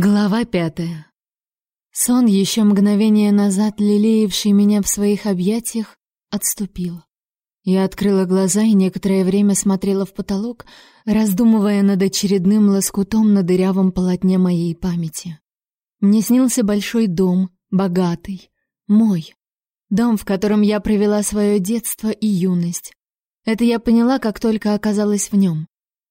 Глава пятая. Сон, еще мгновение назад лелеявший меня в своих объятиях, отступил. Я открыла глаза и некоторое время смотрела в потолок, раздумывая над очередным лоскутом на дырявом полотне моей памяти. Мне снился большой дом, богатый, мой. Дом, в котором я провела свое детство и юность. Это я поняла, как только оказалась в нем.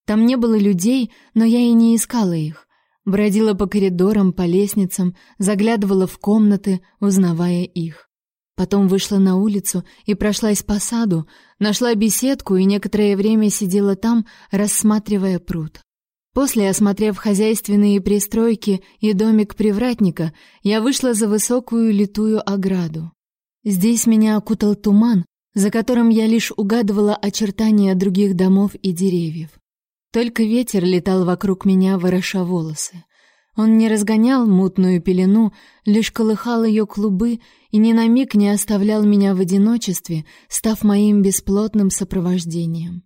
Там не было людей, но я и не искала их. Бродила по коридорам, по лестницам, заглядывала в комнаты, узнавая их. Потом вышла на улицу и прошлась по саду, нашла беседку и некоторое время сидела там, рассматривая пруд. После, осмотрев хозяйственные пристройки и домик привратника, я вышла за высокую литую ограду. Здесь меня окутал туман, за которым я лишь угадывала очертания других домов и деревьев. Только ветер летал вокруг меня, вороша волосы. Он не разгонял мутную пелену, лишь колыхал ее клубы и ни на миг не оставлял меня в одиночестве, став моим бесплотным сопровождением.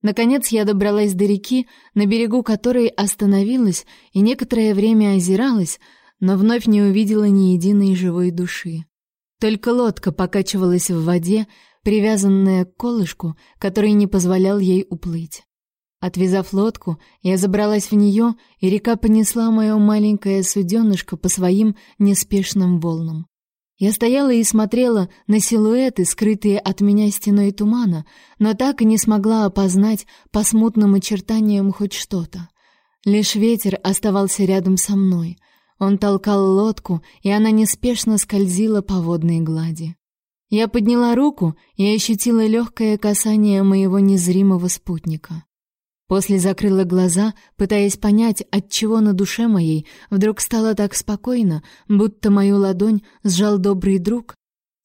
Наконец я добралась до реки, на берегу которой остановилась и некоторое время озиралась, но вновь не увидела ни единой живой души. Только лодка покачивалась в воде, привязанная к колышку, который не позволял ей уплыть. Отвязав лодку, я забралась в нее, и река понесла мое маленькое суденышко по своим неспешным волнам. Я стояла и смотрела на силуэты, скрытые от меня стеной тумана, но так и не смогла опознать по смутным очертаниям хоть что-то. Лишь ветер оставался рядом со мной. Он толкал лодку, и она неспешно скользила по водной глади. Я подняла руку и ощутила легкое касание моего незримого спутника. После закрыла глаза, пытаясь понять, от чего на душе моей вдруг стало так спокойно, будто мою ладонь сжал добрый друг.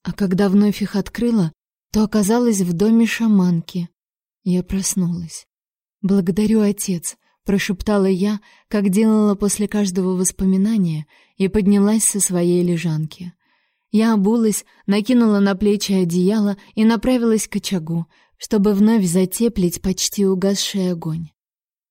А когда вновь их открыла, то оказалась в доме шаманки. Я проснулась. «Благодарю, отец», — прошептала я, как делала после каждого воспоминания, и поднялась со своей лежанки. Я обулась, накинула на плечи одеяло и направилась к очагу, чтобы вновь затеплить почти угасший огонь.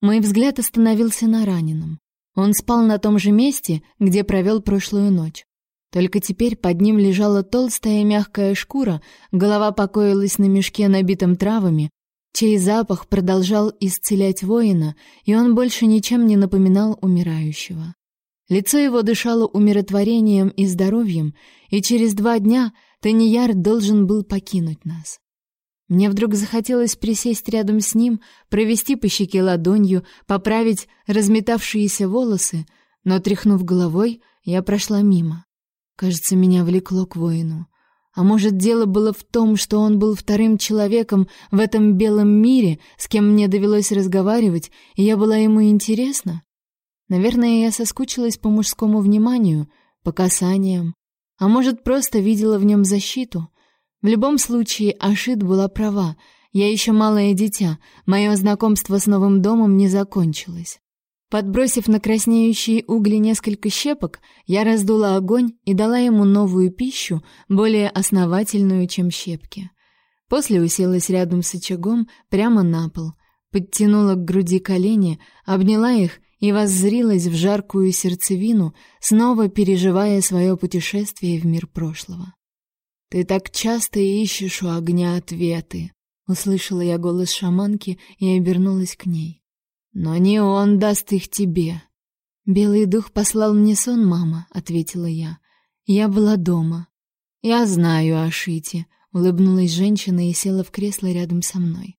Мой взгляд остановился на раненом. Он спал на том же месте, где провел прошлую ночь. Только теперь под ним лежала толстая мягкая шкура, голова покоилась на мешке, набитом травами, чей запах продолжал исцелять воина, и он больше ничем не напоминал умирающего. Лицо его дышало умиротворением и здоровьем, и через два дня Таньяр должен был покинуть нас. Мне вдруг захотелось присесть рядом с ним, провести по щеке ладонью, поправить разметавшиеся волосы, но, тряхнув головой, я прошла мимо. Кажется, меня влекло к воину. А может, дело было в том, что он был вторым человеком в этом белом мире, с кем мне довелось разговаривать, и я была ему интересна? Наверное, я соскучилась по мужскому вниманию, по касаниям, а может, просто видела в нем защиту. В любом случае, Ашит была права. Я еще малое дитя, мое знакомство с новым домом не закончилось. Подбросив на краснеющие угли несколько щепок, я раздула огонь и дала ему новую пищу, более основательную, чем щепки. После уселась рядом с очагом прямо на пол, подтянула к груди колени, обняла их и воззрилась в жаркую сердцевину, снова переживая свое путешествие в мир прошлого. Ты так часто ищешь у огня ответы, услышала я голос шаманки и обернулась к ней. Но не он даст их тебе. Белый дух послал мне сон, мама, ответила я. Я была дома. Я знаю о Шите, улыбнулась женщина и села в кресло рядом со мной.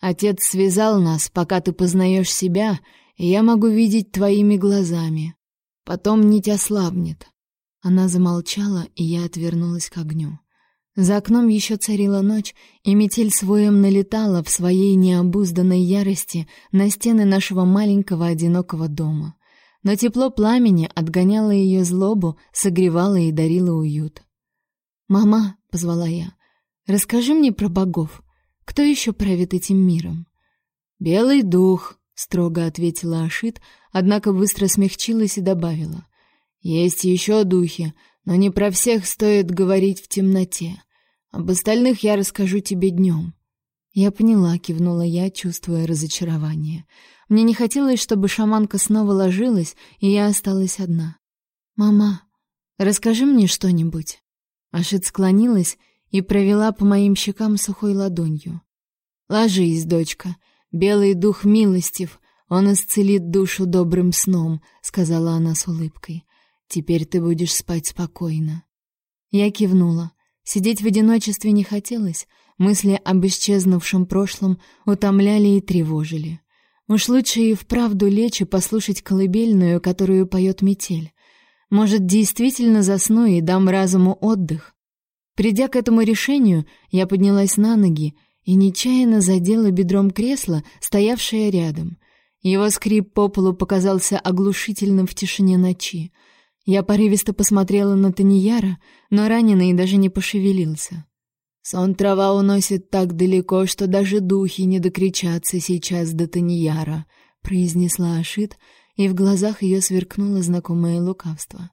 Отец связал нас, пока ты познаешь себя, и я могу видеть твоими глазами. Потом нить ослабнет. Она замолчала, и я отвернулась к огню. За окном еще царила ночь, и метель своем налетала в своей необузданной ярости на стены нашего маленького одинокого дома. Но тепло пламени отгоняло ее злобу, согревало и дарило уют. «Мама», — позвала я, — «расскажи мне про богов. Кто еще правит этим миром?» «Белый дух», — строго ответила Ашит, однако быстро смягчилась и добавила. «Есть еще духи, но не про всех стоит говорить в темноте. Об остальных я расскажу тебе днем». «Я поняла», — кивнула я, чувствуя разочарование. Мне не хотелось, чтобы шаманка снова ложилась, и я осталась одна. «Мама, расскажи мне что-нибудь». Ашит склонилась и провела по моим щекам сухой ладонью. «Ложись, дочка. Белый дух милостив, он исцелит душу добрым сном», — сказала она с улыбкой. «Теперь ты будешь спать спокойно». Я кивнула. Сидеть в одиночестве не хотелось, мысли об исчезнувшем прошлом утомляли и тревожили. Уж лучше и вправду лечь и послушать колыбельную, которую поет метель. Может, действительно засну и дам разуму отдых. Придя к этому решению, я поднялась на ноги и нечаянно задела бедром кресло, стоявшее рядом. Его скрип по полу показался оглушительным в тишине ночи. Я порывисто посмотрела на Таньяра, но раненый даже не пошевелился. Сон трава уносит так далеко, что даже духи не докричатся сейчас до Таньяра, произнесла Ашит, и в глазах ее сверкнуло знакомое лукавство.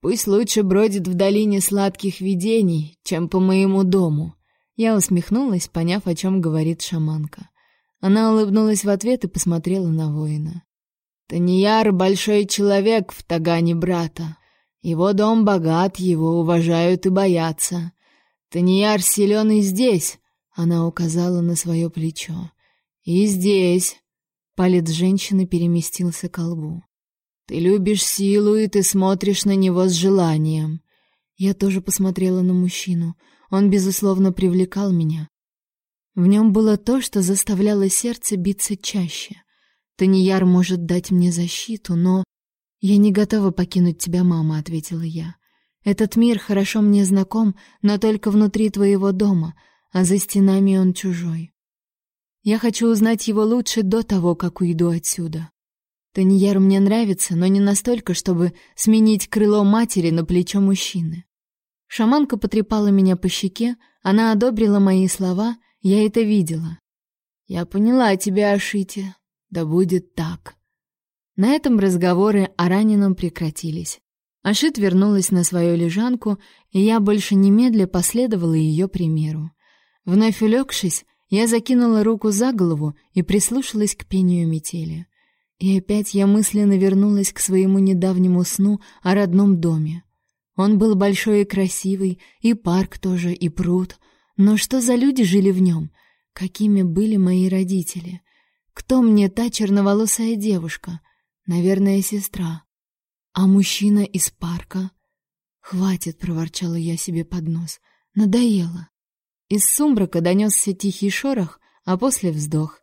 Пусть лучше бродит в долине сладких видений, чем по моему дому. Я усмехнулась, поняв, о чем говорит шаманка. Она улыбнулась в ответ и посмотрела на воина. Таньяр большой человек в Тагане брата. Его дом богат, его уважают и боятся. Таньяр силен и здесь, она указала на свое плечо. И здесь. Палец женщины переместился к лбу. Ты любишь силу, и ты смотришь на него с желанием. Я тоже посмотрела на мужчину. Он безусловно привлекал меня. В нем было то, что заставляло сердце биться чаще. Таньяр может дать мне защиту, но я не готова покинуть тебя, мама, ответила я. Этот мир хорошо мне знаком, но только внутри твоего дома, а за стенами он чужой. Я хочу узнать его лучше до того, как уйду отсюда. Таньер мне нравится, но не настолько, чтобы сменить крыло матери на плечо мужчины. Шаманка потрепала меня по щеке, она одобрила мои слова, я это видела. Я поняла тебя, Ашити. Да будет так. На этом разговоры о раненом прекратились. Ашит вернулась на свою лежанку, и я больше немедля последовала ее примеру. Вновь улегшись, я закинула руку за голову и прислушалась к пению метели. И опять я мысленно вернулась к своему недавнему сну о родном доме. Он был большой и красивый, и парк тоже, и пруд. Но что за люди жили в нем? Какими были мои родители? Кто мне та черноволосая девушка? Наверное, сестра. А мужчина из парка? Хватит, проворчала я себе под нос. Надоело. Из сумрака донесся тихий шорох, а после вздох.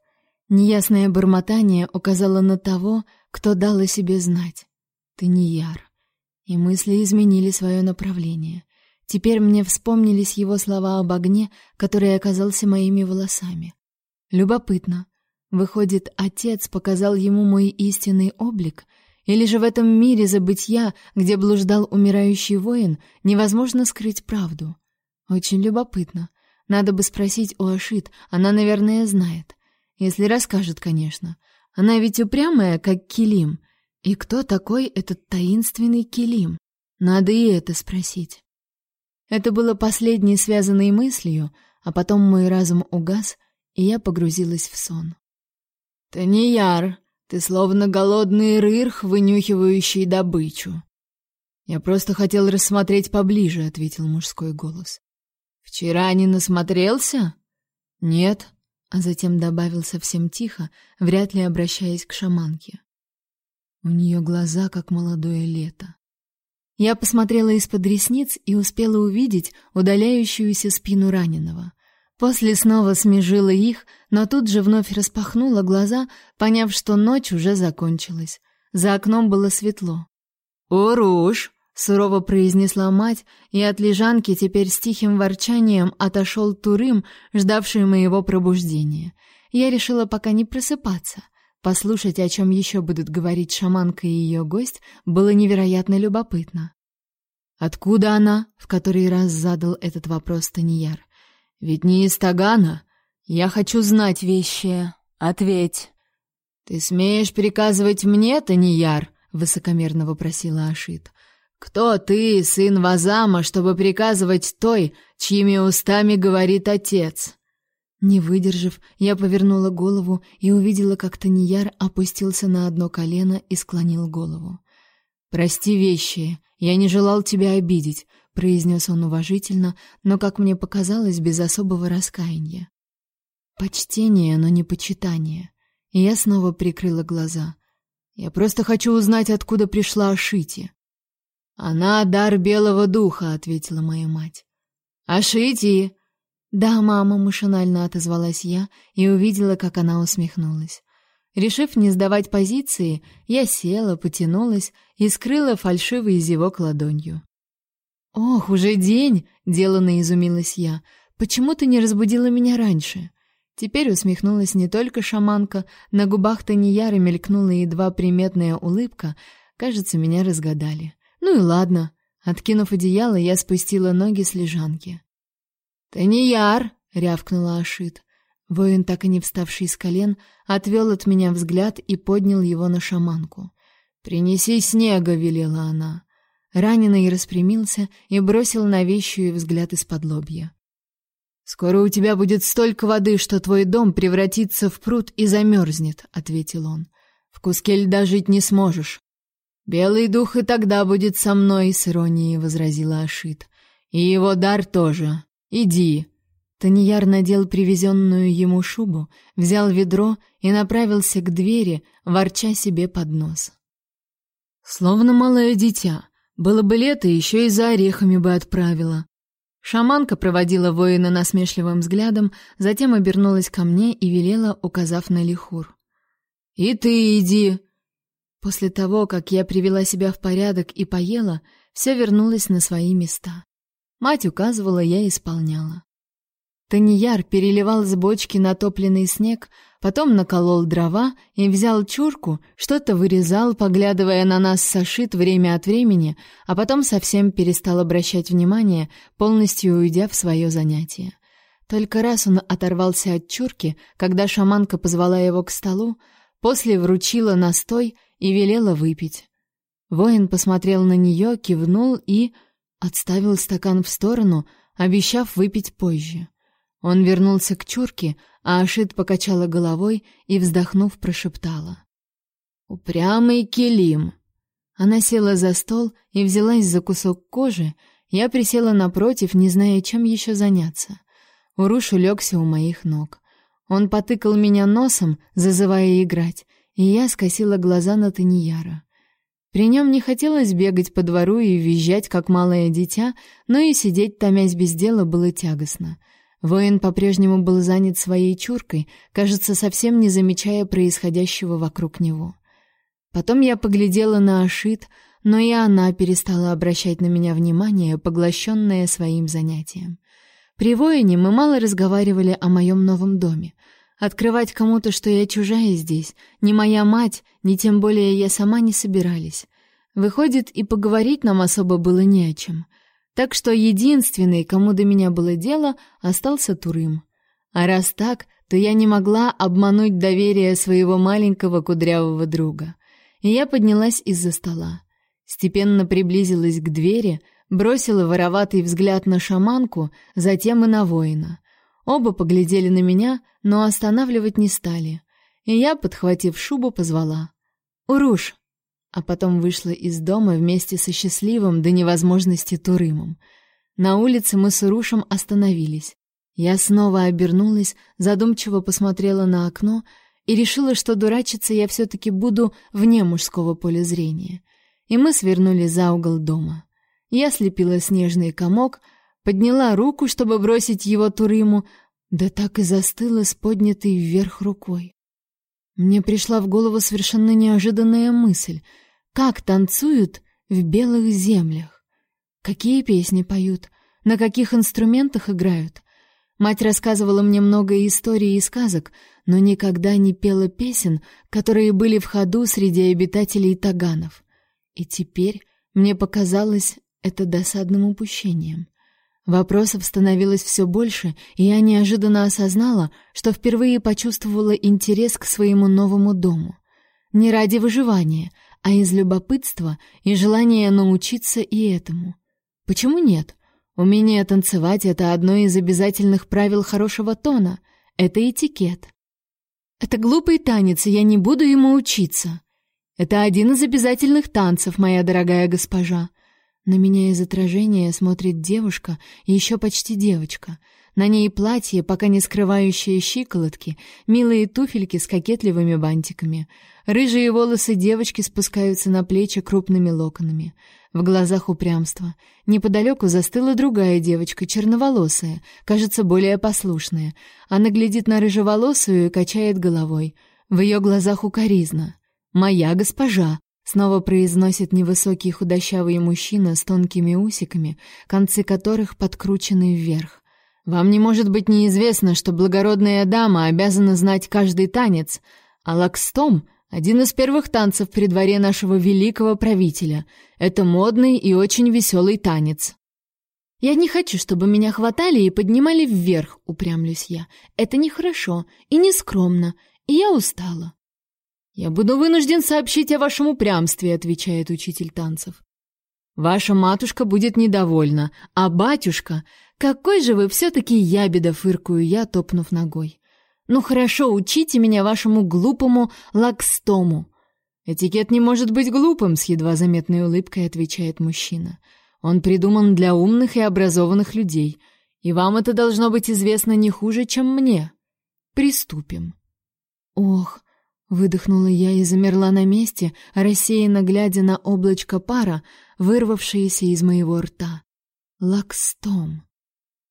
Неясное бормотание указало на того, кто дал о себе знать. Ты не яр. И мысли изменили свое направление. Теперь мне вспомнились его слова об огне, который оказался моими волосами. Любопытно. Выходит, отец показал ему мой истинный облик, или же в этом мире забытья, где блуждал умирающий воин, невозможно скрыть правду? Очень любопытно. Надо бы спросить у Ашит, она, наверное, знает. Если расскажет, конечно. Она ведь упрямая, как Килим. И кто такой этот таинственный Килим? Надо и это спросить. Это было последней связанной мыслью, а потом мой разум угас, и я погрузилась в сон. «Таньяр, ты словно голодный рырх, вынюхивающий добычу. Я просто хотел рассмотреть поближе, ответил мужской голос. Вчера не насмотрелся? Нет, а затем добавил совсем тихо, вряд ли обращаясь к шаманке. У нее глаза как молодое лето. Я посмотрела из-под ресниц и успела увидеть удаляющуюся спину раненого. После снова смежила их, но тут же вновь распахнула глаза, поняв, что ночь уже закончилась. За окном было светло. «Уруш!» — сурово произнесла мать, и от лежанки теперь с тихим ворчанием отошел Турым, ждавший моего пробуждения. Я решила пока не просыпаться. Послушать, о чем еще будут говорить шаманка и ее гость, было невероятно любопытно. «Откуда она?» — в который раз задал этот вопрос Таньяр. Ведь не из Тагана. Я хочу знать вещи. Ответь. Ты смеешь приказывать мне, Таньяр? высокомерно вопросила Ашит. Кто ты, сын Вазама, чтобы приказывать той, чьими устами говорит отец? Не выдержав, я повернула голову и увидела, как Таньяр опустился на одно колено и склонил голову. «Прости вещи, я не желал тебя обидеть», — произнес он уважительно, но, как мне показалось, без особого раскаяния. Почтение, но не почитание. И я снова прикрыла глаза. «Я просто хочу узнать, откуда пришла Ашити». «Она — дар белого духа», — ответила моя мать. «Ашити!» «Да, мама», — машинально отозвалась я и увидела, как она усмехнулась. Решив не сдавать позиции, я села, потянулась и скрыла фальшивый зевок ладонью. «Ох, уже день!» — деланно изумилась я. «Почему ты не разбудила меня раньше?» Теперь усмехнулась не только шаманка, на губах Таньяры мелькнула едва приметная улыбка. Кажется, меня разгадали. Ну и ладно. Откинув одеяло, я спустила ноги с лежанки. «Таньяр!» — рявкнула Ашит. Воин, так и не вставший с колен, отвел от меня взгляд и поднял его на шаманку. «Принеси снега!» — велела она. Раненый распрямился и бросил на вещую взгляд из-под лобья. «Скоро у тебя будет столько воды, что твой дом превратится в пруд и замерзнет», — ответил он. «В куске льда жить не сможешь». «Белый дух и тогда будет со мной», — с иронией возразила Ашит. «И его дар тоже. Иди». Таньяр надел привезенную ему шубу, взял ведро и направился к двери, ворча себе под нос. Словно малое дитя. Было бы лето, еще и за орехами бы отправила. Шаманка проводила воина насмешливым взглядом, затем обернулась ко мне и велела, указав на лихур. «И ты иди!» После того, как я привела себя в порядок и поела, все вернулось на свои места. Мать указывала, я исполняла. Таньяр переливал с бочки натопленный снег, потом наколол дрова и взял чурку, что-то вырезал, поглядывая на нас сошит время от времени, а потом совсем перестал обращать внимание, полностью уйдя в свое занятие. Только раз он оторвался от чурки, когда шаманка позвала его к столу, после вручила настой и велела выпить. Воин посмотрел на нее, кивнул и отставил стакан в сторону, обещав выпить позже. Он вернулся к чурке, а Ашит покачала головой и, вздохнув, прошептала. «Упрямый Келим!» Она села за стол и взялась за кусок кожи, я присела напротив, не зная, чем еще заняться. Уруш улегся у моих ног. Он потыкал меня носом, зазывая играть, и я скосила глаза на Таньяра. При нем не хотелось бегать по двору и визжать, как малое дитя, но и сидеть, томясь без дела, было тягостно — Воин по-прежнему был занят своей чуркой, кажется, совсем не замечая происходящего вокруг него. Потом я поглядела на Ашит, но и она перестала обращать на меня внимание, поглощенная своим занятием. При воине мы мало разговаривали о моем новом доме. Открывать кому-то, что я чужая здесь, ни моя мать, ни тем более я сама не собирались. Выходит, и поговорить нам особо было не о чем — так что единственный, кому до меня было дело, остался Турым. А раз так, то я не могла обмануть доверие своего маленького кудрявого друга. И я поднялась из-за стола. Степенно приблизилась к двери, бросила вороватый взгляд на шаманку, затем и на воина. Оба поглядели на меня, но останавливать не стали. И я, подхватив шубу, позвала. «Уруш, а потом вышла из дома вместе со счастливым до невозможности Турымом. На улице мы с Урушем остановились. Я снова обернулась, задумчиво посмотрела на окно и решила, что дурачиться я все-таки буду вне мужского поля зрения. И мы свернули за угол дома. Я слепила снежный комок, подняла руку, чтобы бросить его Турыму, да так и застыла с поднятой вверх рукой. Мне пришла в голову совершенно неожиданная мысль. Как танцуют в белых землях? Какие песни поют? На каких инструментах играют? Мать рассказывала мне много историй и сказок, но никогда не пела песен, которые были в ходу среди обитателей таганов. И теперь мне показалось это досадным упущением. Вопросов становилось все больше, и я неожиданно осознала, что впервые почувствовала интерес к своему новому дому. Не ради выживания, а из любопытства и желания научиться и этому. Почему нет? Умение танцевать — это одно из обязательных правил хорошего тона. Это этикет. Это глупый танец, и я не буду ему учиться. Это один из обязательных танцев, моя дорогая госпожа. На меня из отражения смотрит девушка, еще почти девочка. На ней платье, пока не скрывающее щиколотки, милые туфельки с кокетливыми бантиками. Рыжие волосы девочки спускаются на плечи крупными локонами. В глазах упрямство. Неподалеку застыла другая девочка, черноволосая, кажется, более послушная. Она глядит на рыжеволосую и качает головой. В ее глазах укоризна. «Моя госпожа», — снова произносит невысокий худощавый мужчина с тонкими усиками, концы которых подкручены вверх. «Вам не может быть неизвестно, что благородная дама обязана знать каждый танец, а лакстом — один из первых танцев при дворе нашего великого правителя. Это модный и очень веселый танец. Я не хочу, чтобы меня хватали и поднимали вверх, упрямлюсь я. Это нехорошо и не скромно, и я устала. Я буду вынужден сообщить о вашем упрямстве, отвечает учитель танцев. Ваша матушка будет недовольна, а батюшка... Какой же вы все-таки ябеда, фыркую я, топнув ногой. Ну хорошо, учите меня вашему глупому лакстому. Этикет не может быть глупым, с едва заметной улыбкой отвечает мужчина. Он придуман для умных и образованных людей, и вам это должно быть известно не хуже, чем мне. Приступим. Ох, выдохнула я и замерла на месте, рассеянно глядя на облачко пара, вырвавшееся из моего рта. Лакстом.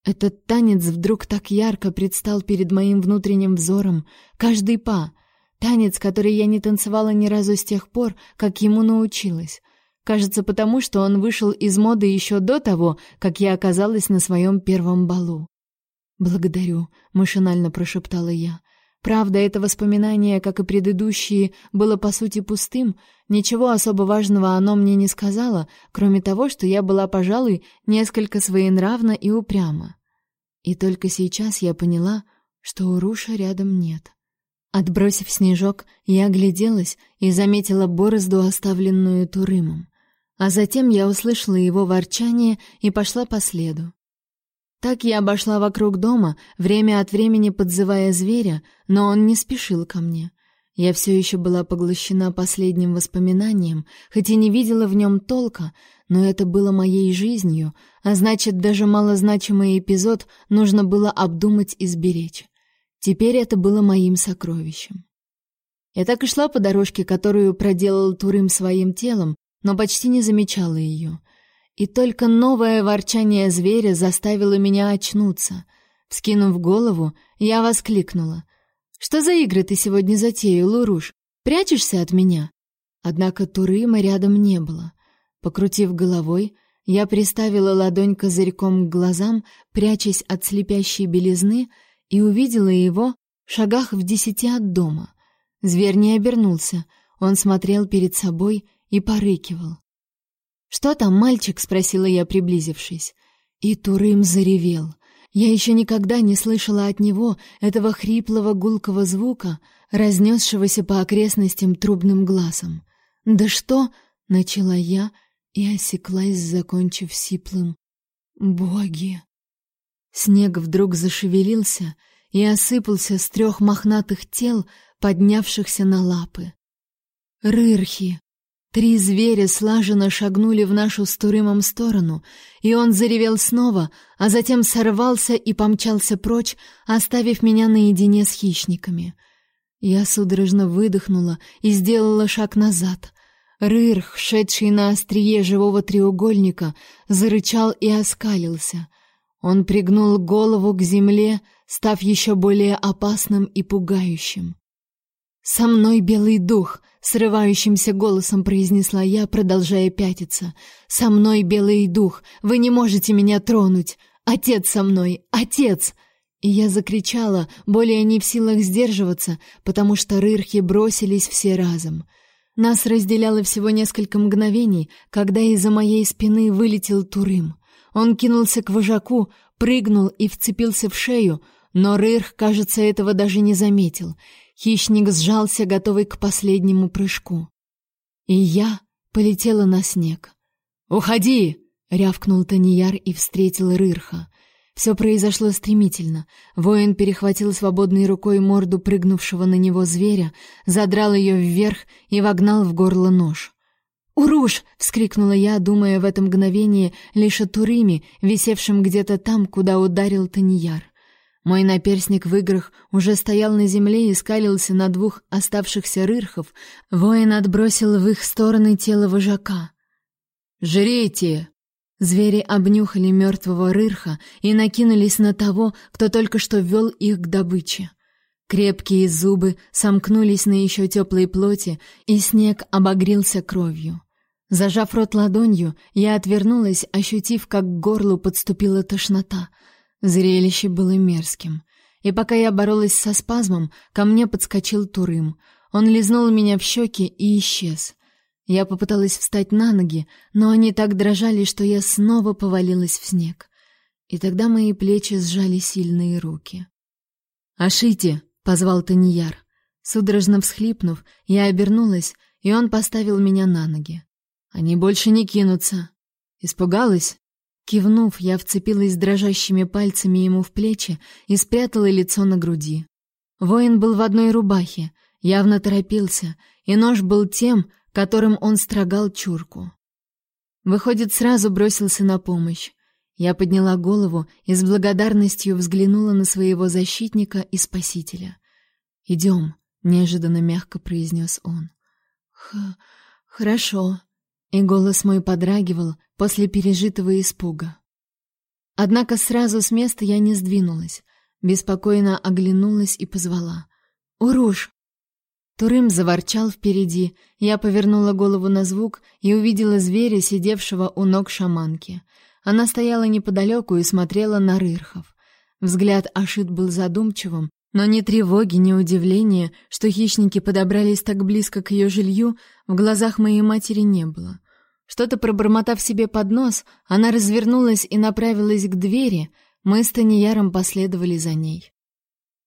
Этот танец вдруг так ярко предстал перед моим внутренним взором, каждый па, танец, который я не танцевала ни разу с тех пор, как ему научилась. Кажется, потому что он вышел из моды еще до того, как я оказалась на своем первом балу. «Благодарю», — машинально прошептала я. Правда, это воспоминание, как и предыдущие, было по сути пустым, ничего особо важного оно мне не сказало, кроме того, что я была, пожалуй, несколько своенравна и упряма. И только сейчас я поняла, что у Руша рядом нет. Отбросив снежок, я огляделась и заметила борозду, оставленную Турымом. А затем я услышала его ворчание и пошла по следу. Так я обошла вокруг дома, время от времени подзывая зверя, но он не спешил ко мне. Я все еще была поглощена последним воспоминанием, хоть и не видела в нем толка, но это было моей жизнью, а значит, даже малозначимый эпизод нужно было обдумать и сберечь. Теперь это было моим сокровищем. Я так и шла по дорожке, которую проделал Турым своим телом, но почти не замечала ее. И только новое ворчание зверя заставило меня очнуться. Вскинув голову, я воскликнула: что за игры ты сегодня затеял, Луруш? Прячешься от меня? Однако Турыма рядом не было. Покрутив головой, я приставила ладонь козырьком к глазам, прячась от слепящей белизны, и увидела его в шагах в десяти от дома. Зверь не обернулся, он смотрел перед собой и порыкивал. «Что там, мальчик?» — спросила я, приблизившись. И Турым заревел — я еще никогда не слышала от него этого хриплого гулкого звука, разнесшегося по окрестностям трубным глазом. «Да что?» — начала я и осеклась, закончив сиплым. «Боги!» Снег вдруг зашевелился и осыпался с трех мохнатых тел, поднявшихся на лапы. «Рырхи!» Три зверя слаженно шагнули в нашу с Турымом сторону, и он заревел снова, а затем сорвался и помчался прочь, оставив меня наедине с хищниками. Я судорожно выдохнула и сделала шаг назад. Рырх, шедший на острие живого треугольника, зарычал и оскалился. Он пригнул голову к земле, став еще более опасным и пугающим. «Со мной белый дух!» — срывающимся голосом произнесла я, продолжая пятиться. «Со мной белый дух! Вы не можете меня тронуть! Отец со мной! Отец!» И я закричала, более не в силах сдерживаться, потому что рырхи бросились все разом. Нас разделяло всего несколько мгновений, когда из-за моей спины вылетел Турым. Он кинулся к вожаку, прыгнул и вцепился в шею, но Рырх, кажется, этого даже не заметил — Хищник сжался, готовый к последнему прыжку. И я полетела на снег. «Уходи!» — рявкнул Таньяр и встретил Рырха. Все произошло стремительно. Воин перехватил свободной рукой морду прыгнувшего на него зверя, задрал ее вверх и вогнал в горло нож. «Уруш!» — вскрикнула я, думая в это мгновение лишь о Туриме, висевшем где-то там, куда ударил Таньяр. Мой наперсник в играх уже стоял на земле и скалился на двух оставшихся рырхов. Воин отбросил в их стороны тело вожака. «Жрите!» Звери обнюхали мертвого рырха и накинулись на того, кто только что вел их к добыче. Крепкие зубы сомкнулись на еще теплой плоти, и снег обогрелся кровью. Зажав рот ладонью, я отвернулась, ощутив, как к горлу подступила тошнота. Зрелище было мерзким. И пока я боролась со спазмом, ко мне подскочил Турым. Он лизнул меня в щеки и исчез. Я попыталась встать на ноги, но они так дрожали, что я снова повалилась в снег. И тогда мои плечи сжали сильные руки. «Ашите!» — позвал Таньяр. Судорожно всхлипнув, я обернулась, и он поставил меня на ноги. Они больше не кинутся. Испугалась? Кивнув, я вцепилась дрожащими пальцами ему в плечи и спрятала лицо на груди. Воин был в одной рубахе, явно торопился, и нож был тем, которым он строгал чурку. Выходит, сразу бросился на помощь. Я подняла голову и с благодарностью взглянула на своего защитника и спасителя. «Идем», — неожиданно мягко произнес он. «Х... хорошо», и голос мой подрагивал после пережитого испуга. Однако сразу с места я не сдвинулась, беспокойно оглянулась и позвала: "Уруш!" Турым заворчал впереди. Я повернула голову на звук и увидела зверя, сидевшего у ног шаманки. Она стояла неподалеку и смотрела на рырхов. Взгляд Ашит был задумчивым, но ни тревоги, ни удивления, что хищники подобрались так близко к ее жилью, в глазах моей матери не было. Что-то пробормотав себе под нос, она развернулась и направилась к двери, мы с Таньяром последовали за ней.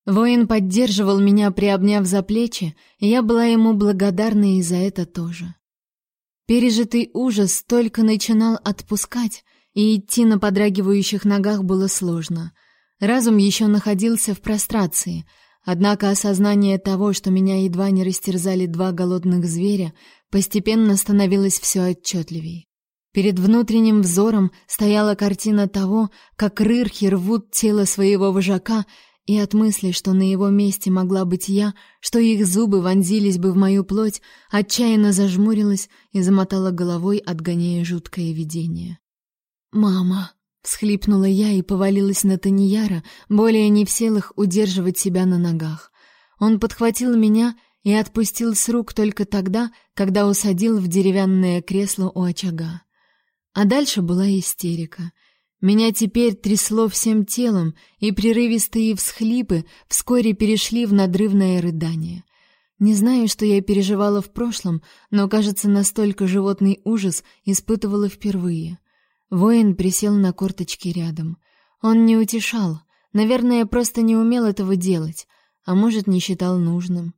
Воин поддерживал меня, приобняв за плечи, и я была ему благодарна и за это тоже. Пережитый ужас только начинал отпускать, и идти на подрагивающих ногах было сложно — Разум еще находился в прострации, однако осознание того, что меня едва не растерзали два голодных зверя, постепенно становилось все отчетливей. Перед внутренним взором стояла картина того, как рырхи рвут тело своего вожака, и от мысли, что на его месте могла быть я, что их зубы вонзились бы в мою плоть, отчаянно зажмурилась и замотала головой, отгоняя жуткое видение. «Мама!» Всхлипнула я и повалилась на Таньяра, более не в силах удерживать себя на ногах. Он подхватил меня и отпустил с рук только тогда, когда усадил в деревянное кресло у очага. А дальше была истерика. Меня теперь трясло всем телом, и прерывистые всхлипы вскоре перешли в надрывное рыдание. Не знаю, что я переживала в прошлом, но, кажется, настолько животный ужас испытывала впервые — Воин присел на корточки рядом. Он не утешал, наверное, просто не умел этого делать, а может, не считал нужным.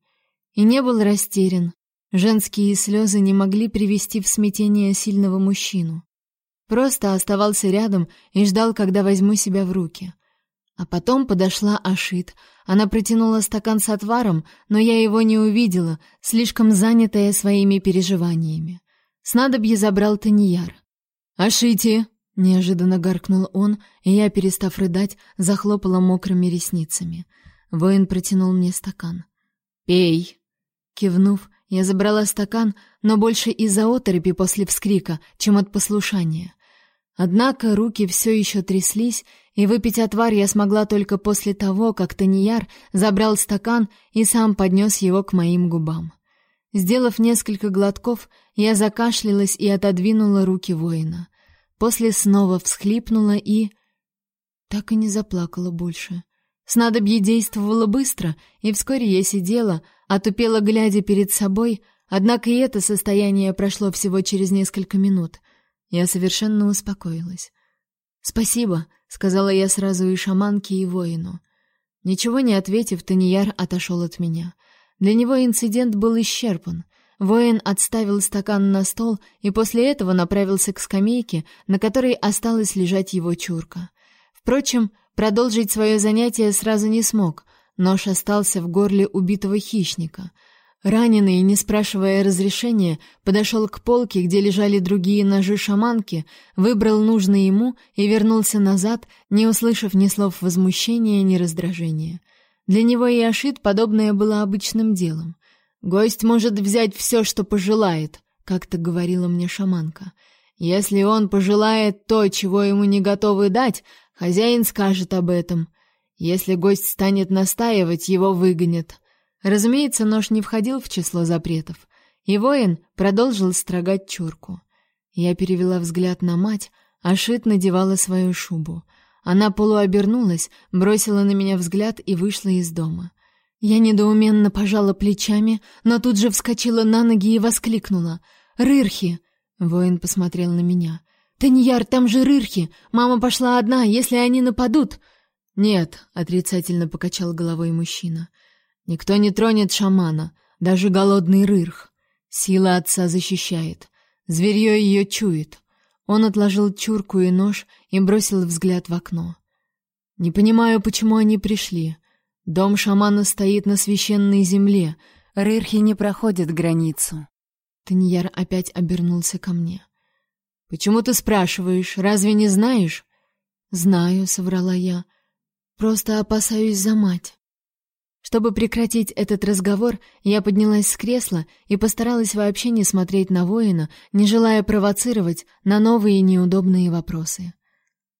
И не был растерян. Женские слезы не могли привести в смятение сильного мужчину. Просто оставался рядом и ждал, когда возьму себя в руки. А потом подошла Ашит. Она протянула стакан с отваром, но я его не увидела, слишком занятая своими переживаниями. Снадобье забрал Таньяр. «Ашити!» — неожиданно гаркнул он, и я, перестав рыдать, захлопала мокрыми ресницами. Воин протянул мне стакан. «Пей!» Кивнув, я забрала стакан, но больше из-за оторопи после вскрика, чем от послушания. Однако руки все еще тряслись, и выпить отвар я смогла только после того, как Таньяр забрал стакан и сам поднес его к моим губам. Сделав несколько глотков, я закашлялась и отодвинула руки воина. После снова всхлипнула и... Так и не заплакала больше. Снадобье действовало быстро, и вскоре я сидела, отупела, глядя перед собой, однако и это состояние прошло всего через несколько минут. Я совершенно успокоилась. «Спасибо», — сказала я сразу и шаманке, и воину. Ничего не ответив, Таньяр отошел от меня. Для него инцидент был исчерпан. Воин отставил стакан на стол и после этого направился к скамейке, на которой осталась лежать его чурка. Впрочем, продолжить свое занятие сразу не смог. Нож остался в горле убитого хищника. Раненый, не спрашивая разрешения, подошел к полке, где лежали другие ножи шаманки, выбрал нужный ему и вернулся назад, не услышав ни слов возмущения, ни раздражения. Для него и Ашит подобное было обычным делом. «Гость может взять все, что пожелает», — как-то говорила мне шаманка. «Если он пожелает то, чего ему не готовы дать, хозяин скажет об этом. Если гость станет настаивать, его выгонят. Разумеется, нож не входил в число запретов, и воин продолжил строгать чурку. Я перевела взгляд на мать, а Шит надевала свою шубу. Она полуобернулась, бросила на меня взгляд и вышла из дома. Я недоуменно пожала плечами, но тут же вскочила на ноги и воскликнула: "Рырхи!" Воин посмотрел на меня. "Таньяр, там же рырхи! Мама пошла одна, если они нападут!" "Нет", отрицательно покачал головой мужчина. Никто не тронет шамана, даже голодный рырх. Сила отца защищает. Зверье ее чует. Он отложил чурку и нож и бросил взгляд в окно. Не понимаю, почему они пришли. Дом шамана стоит на священной земле. Рырхи не проходят границу. Таньяр опять обернулся ко мне. Почему ты спрашиваешь? Разве не знаешь? Знаю, соврала я. Просто опасаюсь за мать. Чтобы прекратить этот разговор, я поднялась с кресла и постаралась вообще не смотреть на воина, не желая провоцировать на новые неудобные вопросы.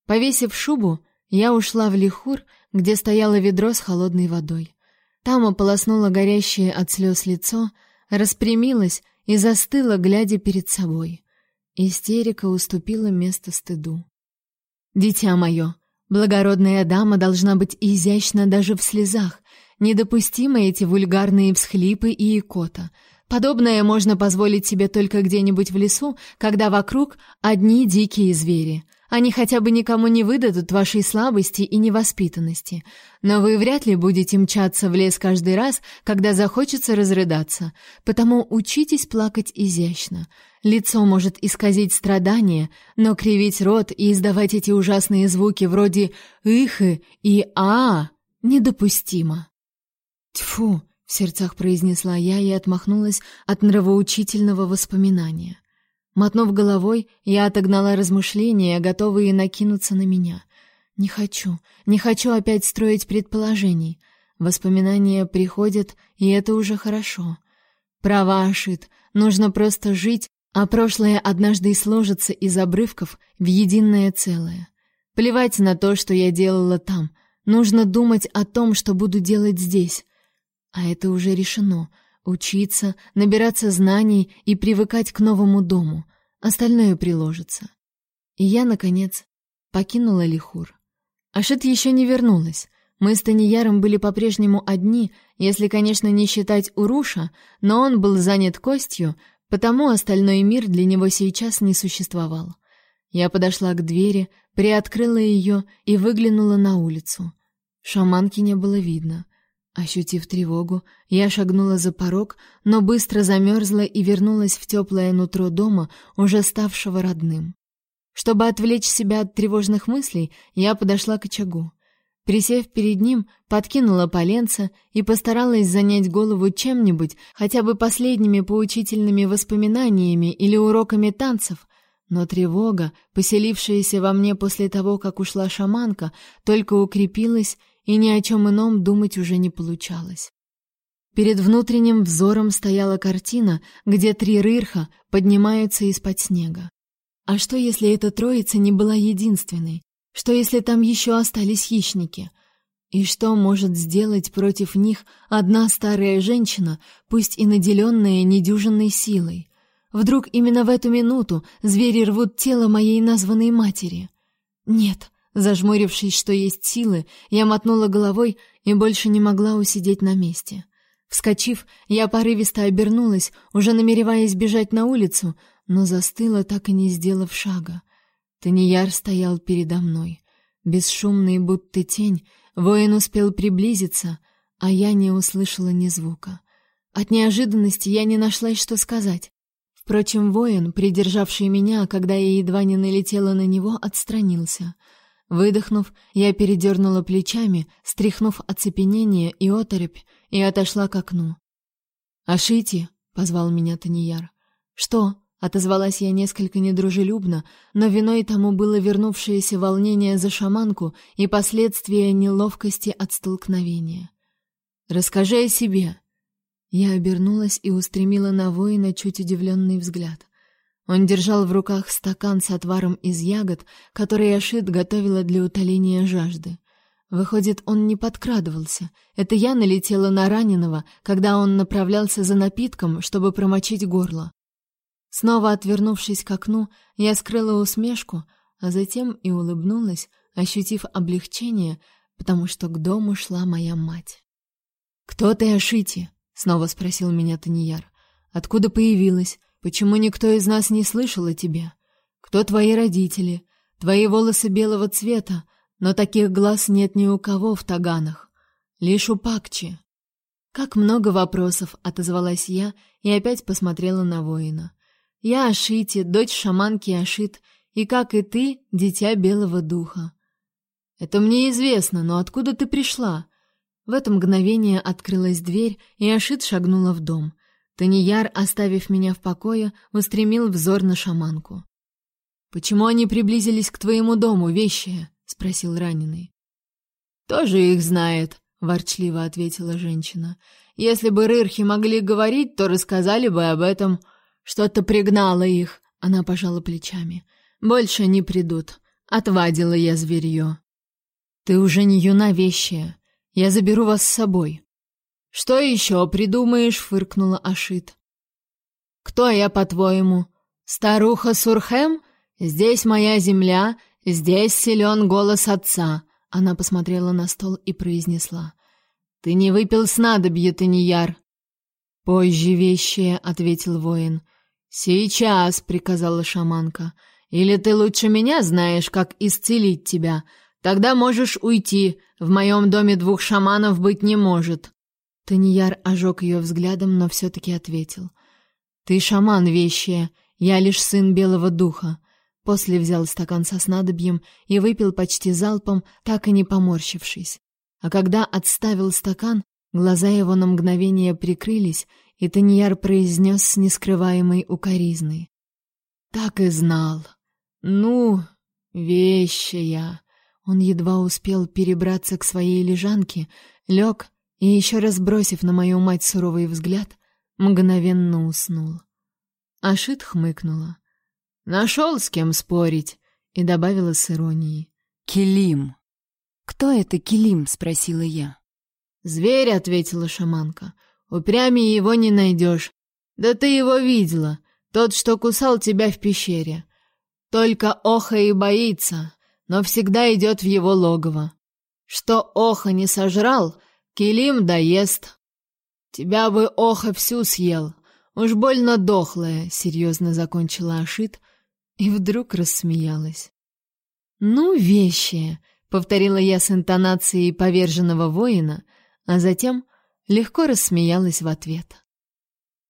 Повесив шубу, я ушла в лихур, где стояло ведро с холодной водой. Там ополоснула горящее от слез лицо, распрямилась и застыла, глядя перед собой. Истерика уступила место стыду. «Дитя мое, благородная дама должна быть изящна даже в слезах, Недопустимы эти вульгарные всхлипы и икота. Подобное можно позволить себе только где-нибудь в лесу, когда вокруг одни дикие звери. Они хотя бы никому не выдадут вашей слабости и невоспитанности. Но вы вряд ли будете мчаться в лес каждый раз, когда захочется разрыдаться. Потому учитесь плакать изящно. Лицо может исказить страдания, но кривить рот и издавать эти ужасные звуки вроде «ихы» и «а» недопустимо. Тьфу, в сердцах произнесла я и отмахнулась от нравоучительного воспоминания. Мотнув головой, я отогнала размышления, готовые накинуться на меня. Не хочу, не хочу опять строить предположений. Воспоминания приходят, и это уже хорошо. Права Ашит, нужно просто жить, а прошлое однажды и сложится из обрывков в единое целое. Плевать на то, что я делала там. Нужно думать о том, что буду делать здесь. А это уже решено. Учиться, набираться знаний и привыкать к новому дому. Остальное приложится. И я, наконец, покинула Лихур. Ашит еще не вернулась. Мы с Таньяром были по-прежнему одни, если, конечно, не считать Уруша, но он был занят костью, потому остальной мир для него сейчас не существовал. Я подошла к двери, приоткрыла ее и выглянула на улицу. Шаманки не было видно. Ощутив тревогу, я шагнула за порог, но быстро замерзла и вернулась в теплое нутро дома, уже ставшего родным. Чтобы отвлечь себя от тревожных мыслей, я подошла к очагу. Присев перед ним, подкинула поленца и постаралась занять голову чем-нибудь, хотя бы последними поучительными воспоминаниями или уроками танцев, но тревога, поселившаяся во мне после того, как ушла шаманка, только укрепилась и ни о чем ином думать уже не получалось. Перед внутренним взором стояла картина, где три рырха поднимаются из-под снега. А что, если эта троица не была единственной? Что, если там еще остались хищники? И что может сделать против них одна старая женщина, пусть и наделенная недюжинной силой? Вдруг именно в эту минуту звери рвут тело моей названной матери? Нет, Зажмурившись, что есть силы, я мотнула головой и больше не могла усидеть на месте. Вскочив, я порывисто обернулась, уже намереваясь бежать на улицу, но застыла, так и не сделав шага. Таньяр стоял передо мной. Бесшумный, будто тень, воин успел приблизиться, а я не услышала ни звука. От неожиданности я не нашлась, что сказать. Впрочем, воин, придержавший меня, когда я едва не налетела на него, отстранился — Выдохнув, я передернула плечами, стряхнув оцепенение и оторопь, и отошла к окну. «Ашити!» — позвал меня Таньяр. «Что?» — отозвалась я несколько недружелюбно, но виной тому было вернувшееся волнение за шаманку и последствия неловкости от столкновения. «Расскажи о себе!» Я обернулась и устремила на воина чуть удивленный взгляд. Он держал в руках стакан с отваром из ягод, который Ашит готовила для утоления жажды. Выходит, он не подкрадывался. Это я налетела на раненого, когда он направлялся за напитком, чтобы промочить горло. Снова отвернувшись к окну, я скрыла усмешку, а затем и улыбнулась, ощутив облегчение, потому что к дому шла моя мать. «Кто ты, Ашити?» — снова спросил меня Таньяр. «Откуда появилась? Почему никто из нас не слышал о тебе? Кто твои родители? Твои волосы белого цвета, но таких глаз нет ни у кого в таганах. Лишь у Пакчи. Как много вопросов, отозвалась я и опять посмотрела на воина. Я Ашити, дочь шаманки Ашит, и как и ты, дитя белого духа. Это мне известно, но откуда ты пришла? В это мгновение открылась дверь, и Ашит шагнула в дом. Таньяр, оставив меня в покое, устремил взор на шаманку. «Почему они приблизились к твоему дому, вещи?» — спросил раненый. «Тоже их знает», — ворчливо ответила женщина. «Если бы рырхи могли говорить, то рассказали бы об этом. Что-то пригнало их», — она пожала плечами. «Больше не придут. Отвадила я зверье». «Ты уже не юна вещая. Я заберу вас с собой». Что еще придумаешь, фыркнула Ашит. Кто я, по-твоему? Старуха Сурхем? Здесь моя земля, здесь силен голос отца. Она посмотрела на стол и произнесла: Ты не выпил снадобье, ты не яр. Позже вещее, ответил воин. Сейчас, приказала шаманка. Или ты лучше меня знаешь, как исцелить тебя? Тогда можешь уйти. В моем доме двух шаманов быть не может. Таньяр ожег ее взглядом, но все-таки ответил. «Ты шаман вещая, я лишь сын белого духа». После взял стакан со снадобьем и выпил почти залпом, так и не поморщившись. А когда отставил стакан, глаза его на мгновение прикрылись, и Таньяр произнес с нескрываемой укоризной. «Так и знал. Ну, вещая». Он едва успел перебраться к своей лежанке, лег и еще раз бросив на мою мать суровый взгляд, мгновенно уснул. Ашит хмыкнула. «Нашел с кем спорить», и добавила с иронией. «Килим». «Кто это Килим?» — спросила я. «Зверь», — ответила шаманка. «Упрямее его не найдешь. Да ты его видела, тот, что кусал тебя в пещере. Только Оха и боится, но всегда идет в его логово. Что Оха не сожрал, Килим доест. Тебя бы Оха всю съел. Уж больно дохлая, серьезно закончила Ашит и вдруг рассмеялась. Ну, вещи, повторила я с интонацией поверженного воина, а затем легко рассмеялась в ответ.